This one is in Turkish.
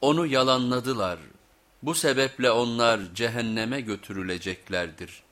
Onu yalanladılar. Bu sebeple onlar cehenneme götürüleceklerdir.